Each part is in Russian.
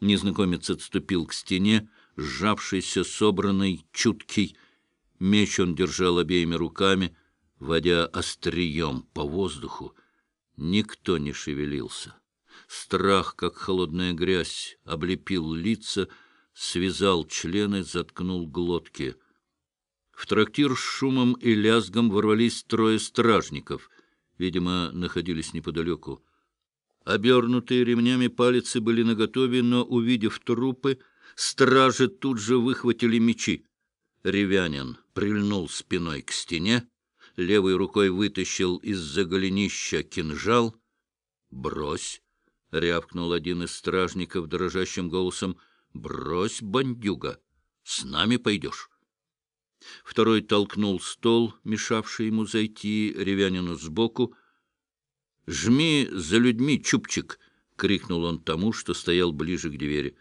Незнакомец отступил к стене, сжавшийся, собранный, чуткий. Меч он держал обеими руками, водя острием по воздуху. Никто не шевелился. Страх, как холодная грязь, облепил лица, связал члены, заткнул глотки. В трактир с шумом и лязгом ворвались трое стражников. Видимо, находились неподалеку. Обернутые ремнями палицы были наготове, но, увидев трупы, стражи тут же выхватили мечи. Ревянин прильнул спиной к стене, левой рукой вытащил из-за голенища кинжал. «Брось!» — рявкнул один из стражников дрожащим голосом. «Брось, бандюга! С нами пойдешь!» Второй толкнул стол, мешавший ему зайти ревянину сбоку. «Жми за людьми, Чупчик!» — крикнул он тому, что стоял ближе к двери.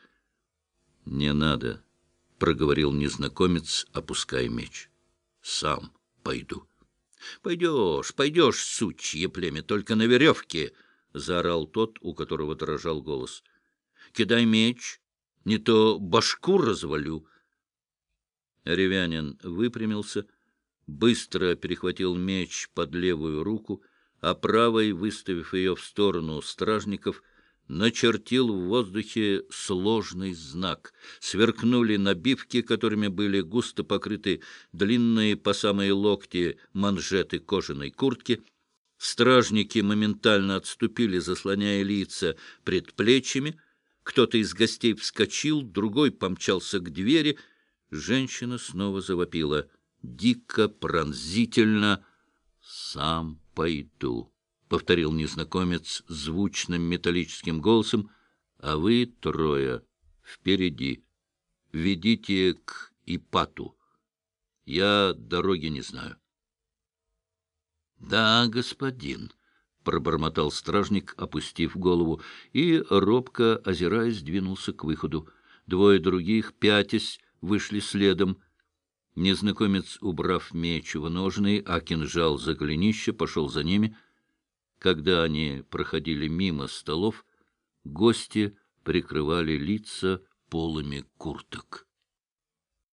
«Не надо!» — проговорил незнакомец, опуская меч. «Сам пойду». «Пойдешь, пойдешь, сучье племя, только на веревке!» — заорал тот, у которого дрожал голос. «Кидай меч, не то башку развалю!» Ревянин выпрямился, быстро перехватил меч под левую руку, а правой, выставив ее в сторону стражников, начертил в воздухе сложный знак. Сверкнули набивки, которыми были густо покрыты длинные по самые локти манжеты кожаной куртки. Стражники моментально отступили, заслоняя лица предплечьями. Кто-то из гостей вскочил, другой помчался к двери — Женщина снова завопила. Дико, пронзительно. «Сам пойду», — повторил незнакомец звучным металлическим голосом. «А вы трое впереди. Ведите к Ипату. Я дороги не знаю». «Да, господин», — пробормотал стражник, опустив голову, и, робко озираясь, двинулся к выходу. Двое других, пятясь, вышли следом. Незнакомец, убрав меч в ножны, а кинжал за голенище, пошел за ними. Когда они проходили мимо столов, гости прикрывали лица полами курток.